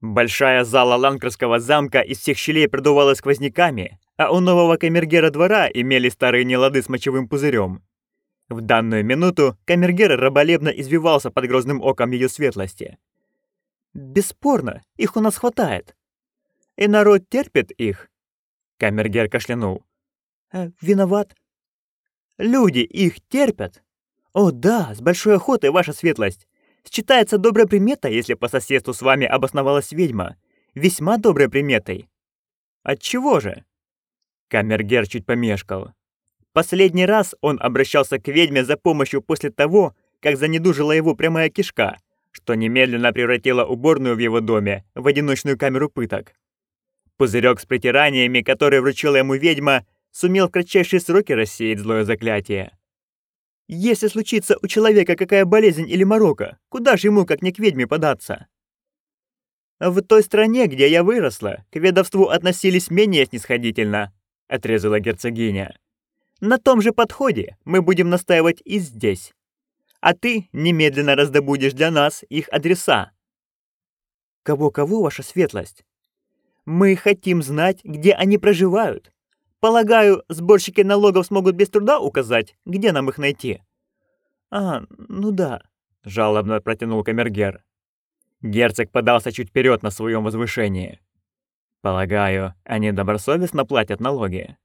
Большая зала Ланкерского замка из всех щелей продувалась сквозняками, а у нового камергера двора имели старые нелады с мочевым пузырем. В данную минуту камергер раболепно извивался под грозным оком ее светлости. «Бесспорно, их у нас хватает. И народ терпит их». Камергер кашлянул. «Э, «Виноват. Люди их терпят. О да, с большой охотой, ваша светлость. Считается доброй приметой, если по соседству с вами обосновалась ведьма. Весьма доброй приметой. Отчего же?» Камергер чуть помешкал. Последний раз он обращался к ведьме за помощью после того, как занедужила его прямая кишка, что немедленно превратило уборную в его доме в одиночную камеру пыток. Пузырек с притираниями, который вручила ему ведьма, сумел в кратчайшие сроки рассеять злое заклятие. Если случится у человека какая болезнь или морока, куда же ему, как не к ведьме, податься? В той стране, где я выросла, к ведовству относились менее снисходительно, отрезала герцогиня. На том же подходе мы будем настаивать и здесь. А ты немедленно раздобудешь для нас их адреса. Кого-кого, ваша светлость? Мы хотим знать, где они проживают. Полагаю, сборщики налогов смогут без труда указать, где нам их найти. А, ну да, жалобно протянул камергер. Герцог подался чуть вперед на своем возвышении. Полагаю, они добросовестно платят налоги.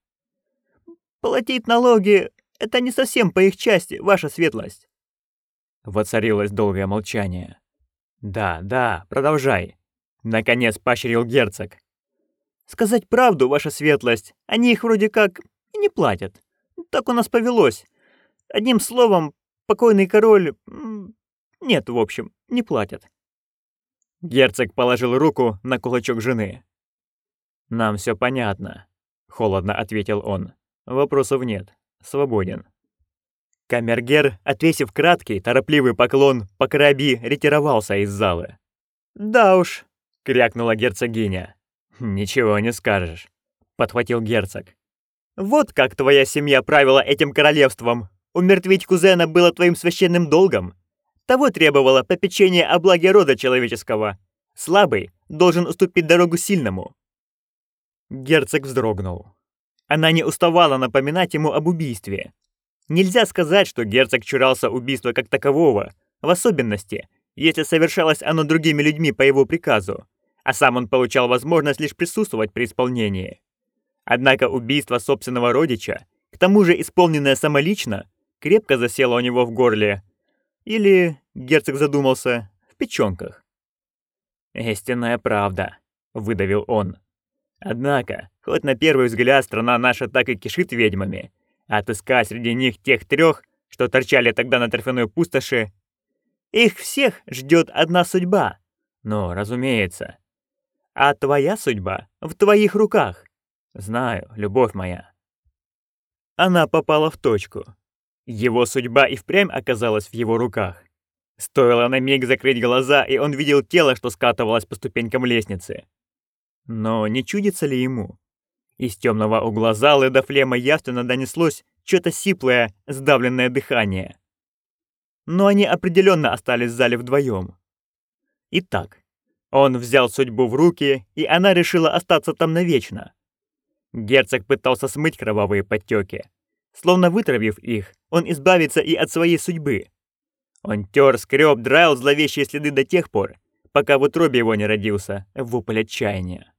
Платить налоги — это не совсем по их части, ваша светлость. Воцарилось долгое молчание. «Да, да, продолжай», — наконец поощрил герцог. «Сказать правду, ваша светлость, они их вроде как и не платят. Так у нас повелось. Одним словом, покойный король... Нет, в общем, не платят». Герцог положил руку на кулачок жены. «Нам все понятно», — холодно ответил он. Вопросов нет. Свободен. Камергер, отвесив краткий, торопливый поклон, по кораби ретировался из зала. «Да уж», — крякнула герцогиня. «Ничего не скажешь», — подхватил герцог. «Вот как твоя семья правила этим королевством. Умертвить кузена было твоим священным долгом. Того требовало попечение о благе рода человеческого. Слабый должен уступить дорогу сильному». Герцог вздрогнул. Она не уставала напоминать ему об убийстве. Нельзя сказать, что герцог чурался убийства как такового, в особенности, если совершалось оно другими людьми по его приказу, а сам он получал возможность лишь присутствовать при исполнении. Однако убийство собственного родича, к тому же исполненное самолично, крепко засело у него в горле. Или, герцог задумался, в печёнках. «Истинная правда», — выдавил он. Однако, хоть на первый взгляд страна наша так и кишит ведьмами, отыскать среди них тех трех, что торчали тогда на торфяной пустоши, их всех ждет одна судьба. Ну, разумеется. А твоя судьба в твоих руках. Знаю, любовь моя. Она попала в точку. Его судьба и впрямь оказалась в его руках. Стоило на миг закрыть глаза, и он видел тело, что скатывалось по ступенькам лестницы. Но не чудится ли ему? Из темного угла зала до флема явственно донеслось что-то сиплое, сдавленное дыхание. Но они определенно остались в зале вдвоем. Итак, он взял судьбу в руки, и она решила остаться там навечно. Герцог пытался смыть кровавые подтеки. Словно вытравив их, он избавится и от своей судьбы. Он тер, скреб, драил зловещие следы до тех пор, пока в утробе его не родился вопль отчаяния.